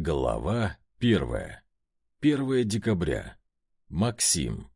Глава первая. 1 декабря. Максим.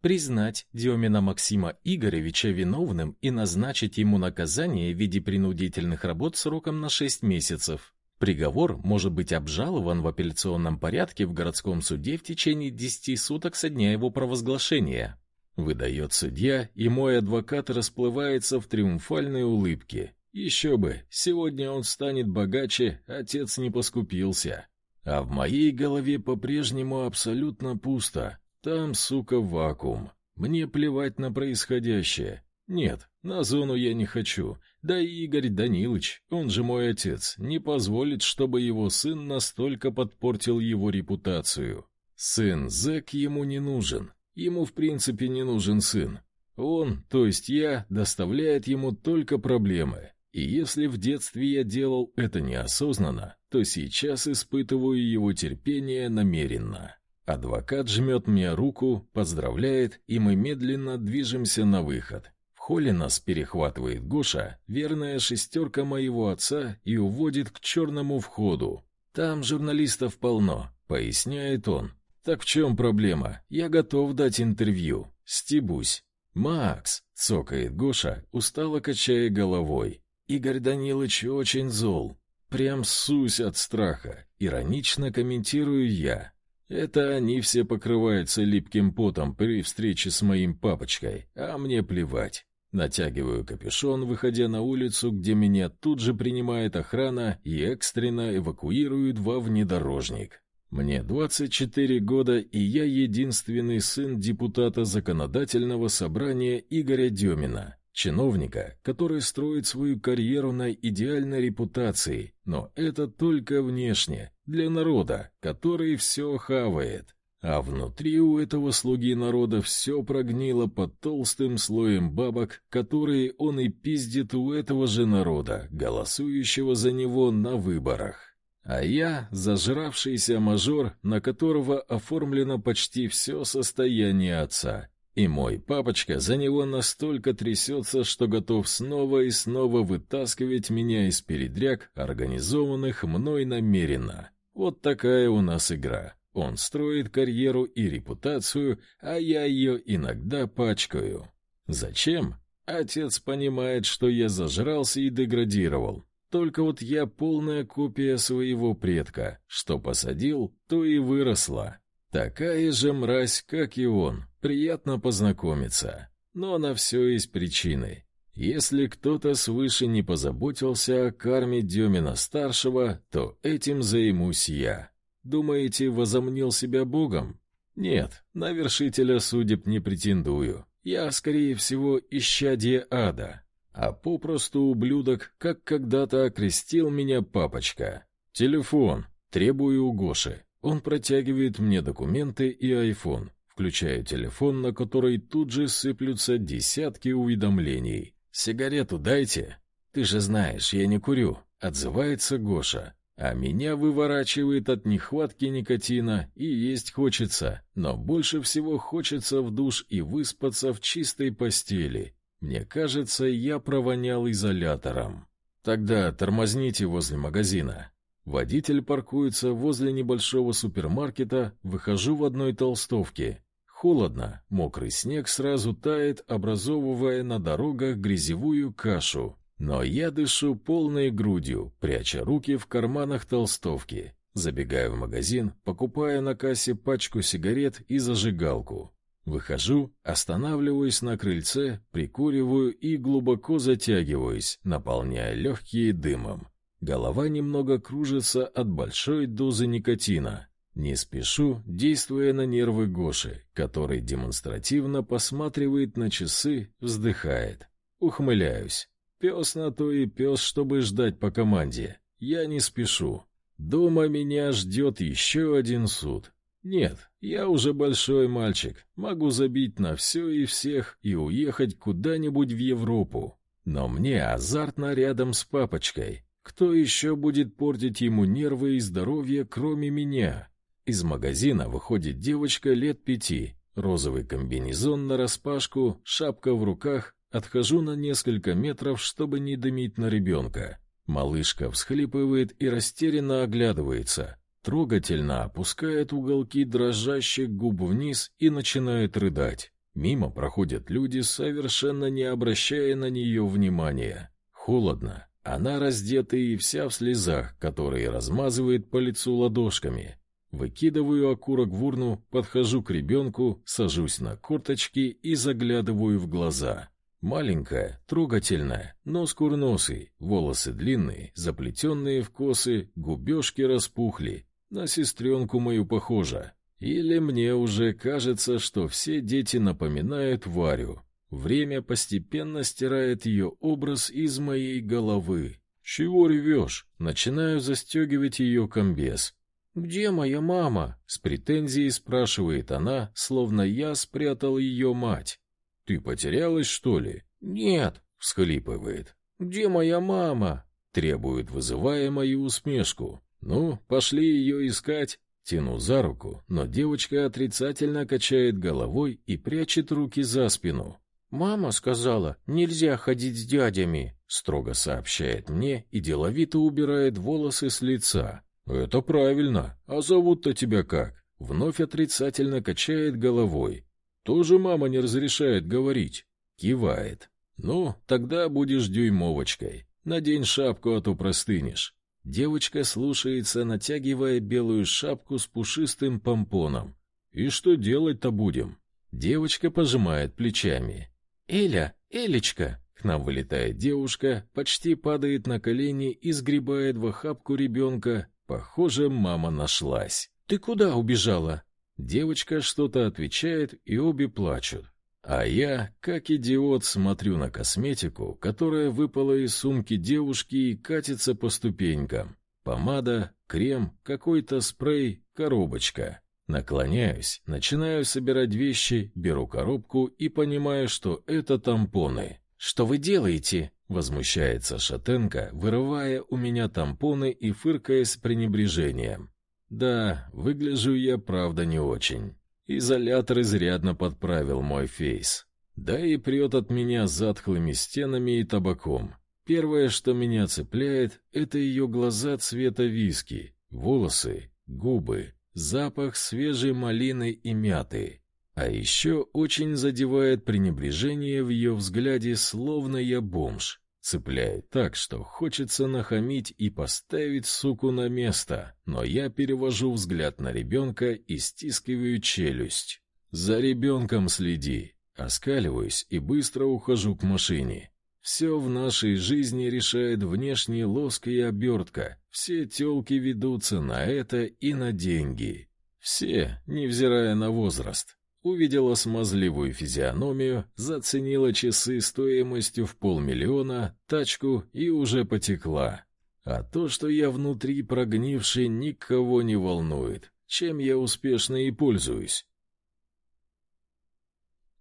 Признать Демина Максима Игоревича виновным и назначить ему наказание в виде принудительных работ сроком на 6 месяцев. Приговор может быть обжалован в апелляционном порядке в городском суде в течение 10 суток со дня его провозглашения. Выдает судья, и мой адвокат расплывается в триумфальной улыбке. Еще бы, сегодня он станет богаче, отец не поскупился. А в моей голове по-прежнему абсолютно пусто. Там, сука, вакуум. Мне плевать на происходящее. Нет, на зону я не хочу. Да и Игорь Данилович, он же мой отец, не позволит, чтобы его сын настолько подпортил его репутацию. Сын зэк ему не нужен. Ему в принципе не нужен сын. Он, то есть я, доставляет ему только проблемы. И если в детстве я делал это неосознанно, то сейчас испытываю его терпение намеренно. Адвокат жмет мне руку, поздравляет, и мы медленно движемся на выход. В холле нас перехватывает Гоша, верная шестерка моего отца, и уводит к черному входу. Там журналистов полно, поясняет он. Так в чем проблема? Я готов дать интервью. Стебусь. Макс, цокает Гоша, устало качая головой. Игорь Данилович очень зол. Прям сусь от страха. Иронично комментирую я. Это они все покрываются липким потом при встрече с моим папочкой, а мне плевать. Натягиваю капюшон, выходя на улицу, где меня тут же принимает охрана и экстренно эвакуируют во внедорожник. Мне 24 года, и я единственный сын депутата законодательного собрания Игоря Демина чиновника, который строит свою карьеру на идеальной репутации, но это только внешне, для народа, который все хавает. А внутри у этого слуги народа все прогнило под толстым слоем бабок, которые он и пиздит у этого же народа, голосующего за него на выборах. А я зажравшийся мажор, на которого оформлено почти все состояние отца, и мой папочка за него настолько трясется, что готов снова и снова вытаскивать меня из передряг, организованных мной намеренно. Вот такая у нас игра. Он строит карьеру и репутацию, а я ее иногда пачкаю. Зачем? Отец понимает, что я зажрался и деградировал. Только вот я полная копия своего предка. Что посадил, то и выросла. Такая же мразь, как и он. Приятно познакомиться. Но на все есть причины. Если кто-то свыше не позаботился о карме Демина-старшего, то этим займусь я. Думаете, возомнил себя богом? Нет, на вершителя судеб не претендую. Я, скорее всего, исчадие ада. А попросту ублюдок, как когда-то окрестил меня папочка. Телефон. Требую у Гоши. Он протягивает мне документы и айфон. Включаю телефон, на который тут же сыплются десятки уведомлений. «Сигарету дайте». «Ты же знаешь, я не курю», — отзывается Гоша. А меня выворачивает от нехватки никотина, и есть хочется, но больше всего хочется в душ и выспаться в чистой постели. Мне кажется, я провонял изолятором. Тогда тормозните возле магазина. Водитель паркуется возле небольшого супермаркета, выхожу в одной толстовке. Холодно, мокрый снег сразу тает, образовывая на дорогах грязевую кашу. Но я дышу полной грудью, пряча руки в карманах толстовки. Забегаю в магазин, покупая на кассе пачку сигарет и зажигалку. Выхожу, останавливаюсь на крыльце, прикуриваю и глубоко затягиваюсь, наполняя легкие дымом. Голова немного кружится от большой дозы никотина. Не спешу, действуя на нервы Гоши, который демонстративно посматривает на часы, вздыхает. Ухмыляюсь. Пес на то и пес, чтобы ждать по команде. Я не спешу. Дома меня ждет еще один суд. Нет, я уже большой мальчик, могу забить на все и всех и уехать куда-нибудь в Европу. Но мне азартно рядом с папочкой. Кто еще будет портить ему нервы и здоровье, кроме меня? Из магазина выходит девочка лет пяти, розовый комбинезон нараспашку, шапка в руках. Отхожу на несколько метров, чтобы не дымить на ребенка. Малышка всхлипывает и растерянно оглядывается, трогательно опускает уголки дрожащих губ вниз и начинает рыдать. Мимо проходят люди, совершенно не обращая на нее внимания. Холодно. Она раздета и вся в слезах, которые размазывает по лицу ладошками. Выкидываю окурок в урну, подхожу к ребенку, сажусь на корточки и заглядываю в глаза. Маленькая, трогательная, нос курносый, волосы длинные, заплетенные в косы, губежки распухли. На сестренку мою похожа. Или мне уже кажется, что все дети напоминают Варю. Время постепенно стирает ее образ из моей головы. «Чего ревешь?» Начинаю застегивать ее комбез. «Где моя мама?» — с претензией спрашивает она, словно я спрятал ее мать. «Ты потерялась, что ли?» «Нет», — всхлипывает. «Где моя мама?» — требует, вызывая мою усмешку. «Ну, пошли ее искать». Тяну за руку, но девочка отрицательно качает головой и прячет руки за спину. «Мама сказала, нельзя ходить с дядями», — строго сообщает мне и деловито убирает волосы с лица. «Это правильно. А зовут-то тебя как?» Вновь отрицательно качает головой. Тоже мама не разрешает говорить. Кивает. Ну, тогда будешь дюймовочкой. Надень шапку, а то простынешь. Девочка слушается, натягивая белую шапку с пушистым помпоном. И что делать-то будем? Девочка пожимает плечами. Эля, Элечка, к нам вылетает девушка, почти падает на колени и сгребает в охапку ребенка. Похоже, мама нашлась. Ты куда убежала? Девочка что-то отвечает, и обе плачут. А я, как идиот, смотрю на косметику, которая выпала из сумки девушки и катится по ступенькам. Помада, крем, какой-то спрей, коробочка. Наклоняюсь, начинаю собирать вещи, беру коробку и понимаю, что это тампоны. «Что вы делаете?» — возмущается Шатенко, вырывая у меня тампоны и фыркая с пренебрежением. Да, выгляжу я, правда, не очень. Изолятор изрядно подправил мой фейс. Да и прет от меня затхлыми стенами и табаком. Первое, что меня цепляет, это ее глаза цвета виски, волосы, губы, запах свежей малины и мяты. А еще очень задевает пренебрежение в ее взгляде, словно я бомж. Цепляет так, что хочется нахамить и поставить суку на место, но я перевожу взгляд на ребенка и стискиваю челюсть. За ребенком следи. Оскаливаюсь и быстро ухожу к машине. Все в нашей жизни решает внешний лоск и обертка. Все телки ведутся на это и на деньги. Все, невзирая на возраст увидела смазливую физиономию, заценила часы стоимостью в полмиллиона, тачку и уже потекла. А то, что я внутри прогнивший, никого не волнует, чем я успешно и пользуюсь.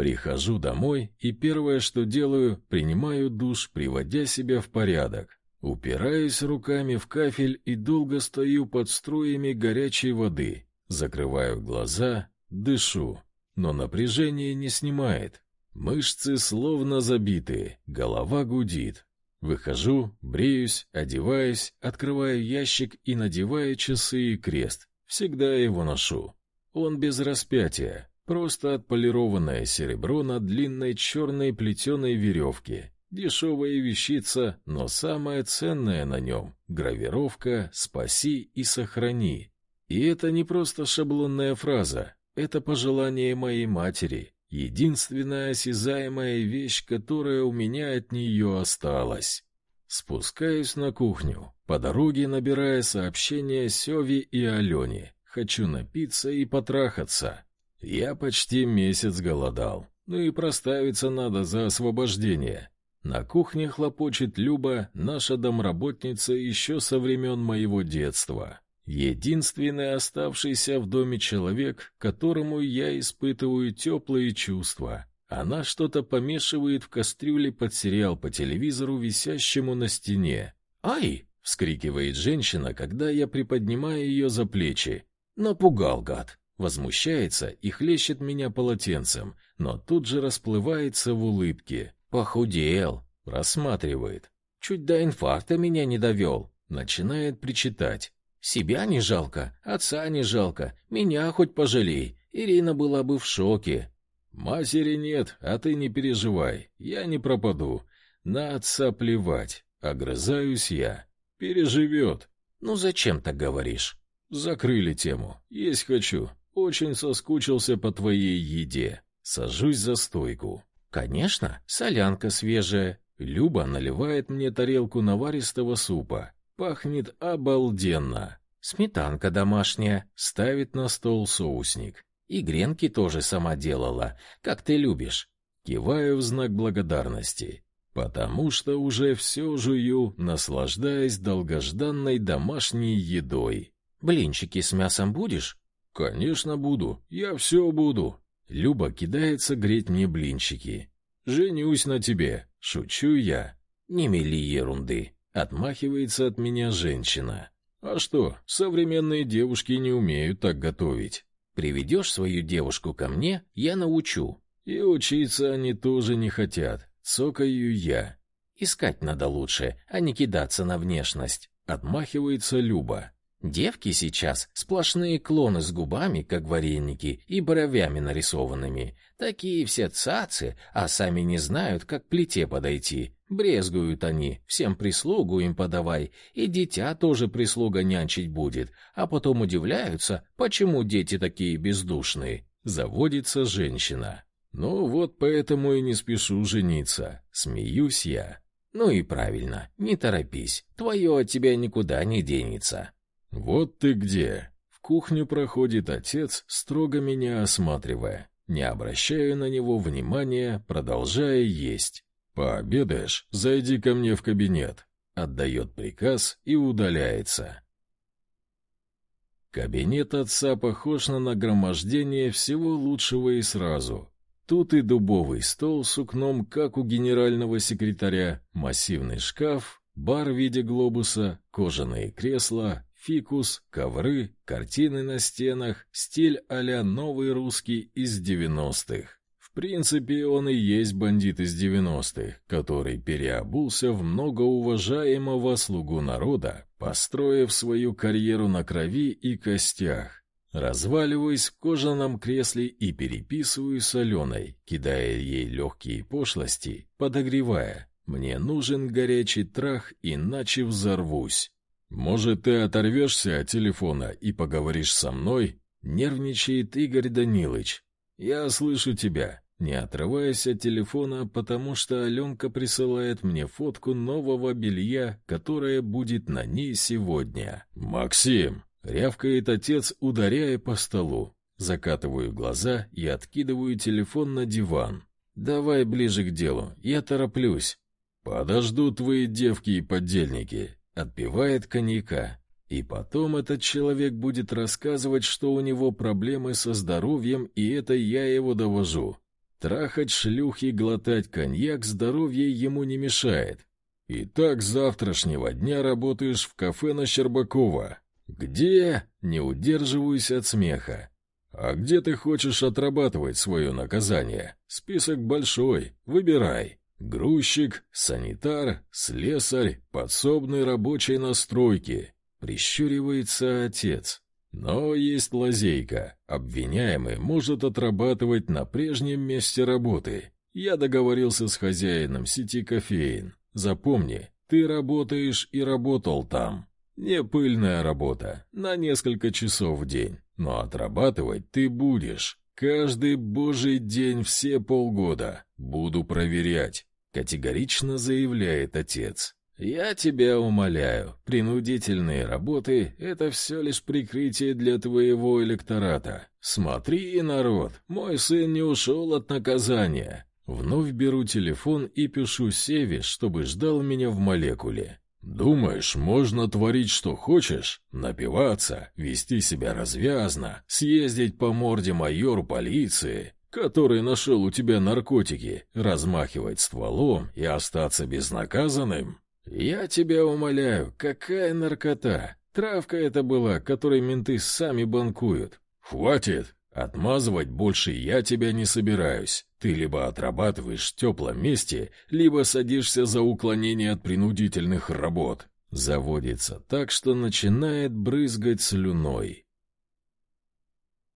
Прихожу домой, и первое, что делаю, принимаю душ, приводя себя в порядок. Упираюсь руками в кафель и долго стою под струями горячей воды. Закрываю глаза, дышу но напряжение не снимает. Мышцы словно забиты, голова гудит. Выхожу, бреюсь, одеваюсь, открываю ящик и надеваю часы и крест. Всегда его ношу. Он без распятия, просто отполированное серебро на длинной черной плетеной веревке. Дешевая вещица, но самое ценное на нем — гравировка «Спаси и сохрани». И это не просто шаблонная фраза, это пожелание моей матери, единственная осязаемая вещь, которая у меня от нее осталась. Спускаюсь на кухню, по дороге набирая сообщения Севе и Алене. Хочу напиться и потрахаться. Я почти месяц голодал. Ну и проставиться надо за освобождение. На кухне хлопочет Люба, наша домработница еще со времен моего детства. Единственный оставшийся в доме человек, которому я испытываю теплые чувства. Она что-то помешивает в кастрюле под сериал по телевизору, висящему на стене. «Ай!» — вскрикивает женщина, когда я приподнимаю ее за плечи. «Напугал, гад!» Возмущается и хлещет меня полотенцем, но тут же расплывается в улыбке. «Похудел!» — рассматривает. Чуть до инфаркта меня не довел. Начинает причитать. Себя не жалко, отца не жалко, меня хоть пожалей. Ирина была бы в шоке. Матери нет, а ты не переживай, я не пропаду. На отца плевать, огрызаюсь я. Переживет. Ну зачем так говоришь? Закрыли тему. Есть хочу. Очень соскучился по твоей еде. Сажусь за стойку. Конечно, солянка свежая. Люба наливает мне тарелку наваристого супа. Пахнет обалденно. Сметанка домашняя. Ставит на стол соусник. И гренки тоже сама делала, как ты любишь. Киваю в знак благодарности, потому что уже все жую, наслаждаясь долгожданной домашней едой. Блинчики с мясом будешь? Конечно, буду. Я все буду. Люба кидается греть мне блинчики. Женюсь на тебе, шучу я. Не мели ерунды. Отмахивается от меня женщина. А что, современные девушки не умеют так готовить. Приведешь свою девушку ко мне, я научу. И учиться они тоже не хотят. Цокаю я. Искать надо лучше, а не кидаться на внешность. Отмахивается Люба. Девки сейчас сплошные клоны с губами, как вареники, и бровями нарисованными. Такие все цацы, а сами не знают, как к плите подойти. Брезгуют они, всем прислугу им подавай, и дитя тоже прислуга нянчить будет, а потом удивляются, почему дети такие бездушные. Заводится женщина. Ну вот поэтому и не спешу жениться, смеюсь я. Ну и правильно, не торопись, твое от тебя никуда не денется. Вот ты где. В кухню проходит отец, строго меня осматривая. Не обращаю на него внимания, продолжая есть. «Пообедаешь? Зайди ко мне в кабинет», — отдает приказ и удаляется. Кабинет отца похож на нагромождение всего лучшего и сразу. Тут и дубовый стол с сукном, как у генерального секретаря, массивный шкаф, бар в виде глобуса, кожаные кресла, фикус, ковры, картины на стенах, стиль а-ля новый русский из девяностых. В принципе, он и есть бандит из девяностых, который переобулся в многоуважаемого слугу народа, построив свою карьеру на крови и костях. Разваливаюсь в кожаном кресле и переписываю с Аленой, кидая ей легкие пошлости, подогревая. Мне нужен горячий трах, иначе взорвусь. Может, ты оторвешься от телефона и поговоришь со мной? Нервничает Игорь Данилович. «Я слышу тебя», не отрываясь от телефона, потому что Аленка присылает мне фотку нового белья, которое будет на ней сегодня. «Максим!» — рявкает отец, ударяя по столу. Закатываю глаза и откидываю телефон на диван. «Давай ближе к делу, я тороплюсь». «Подожду твои девки и подельники», — отпивает коньяка. И потом этот человек будет рассказывать, что у него проблемы со здоровьем, и это я его довожу. Трахать шлюх и глотать коньяк здоровье ему не мешает. И так завтрашнего дня работаешь в кафе на Щербакова. Где? Не удерживаюсь от смеха. А где ты хочешь отрабатывать свое наказание? Список большой, выбирай. Грузчик, санитар, слесарь, подсобный рабочий на стройке. Прищуривается отец. Но есть лазейка. Обвиняемый может отрабатывать на прежнем месте работы. Я договорился с хозяином сети кофеин. Запомни, ты работаешь и работал там. Не пыльная работа, на несколько часов в день. Но отрабатывать ты будешь. Каждый божий день все полгода. Буду проверять. Категорично заявляет отец. «Я тебя умоляю, принудительные работы — это все лишь прикрытие для твоего электората. Смотри, народ, мой сын не ушел от наказания». Вновь беру телефон и пишу Севе, чтобы ждал меня в молекуле. «Думаешь, можно творить, что хочешь? Напиваться, вести себя развязно, съездить по морде майору полиции, который нашел у тебя наркотики, размахивать стволом и остаться безнаказанным?» «Я тебя умоляю, какая наркота? Травка это была, которой менты сами банкуют». «Хватит! Отмазывать больше я тебя не собираюсь. Ты либо отрабатываешь в теплом месте, либо садишься за уклонение от принудительных работ. Заводится так, что начинает брызгать слюной.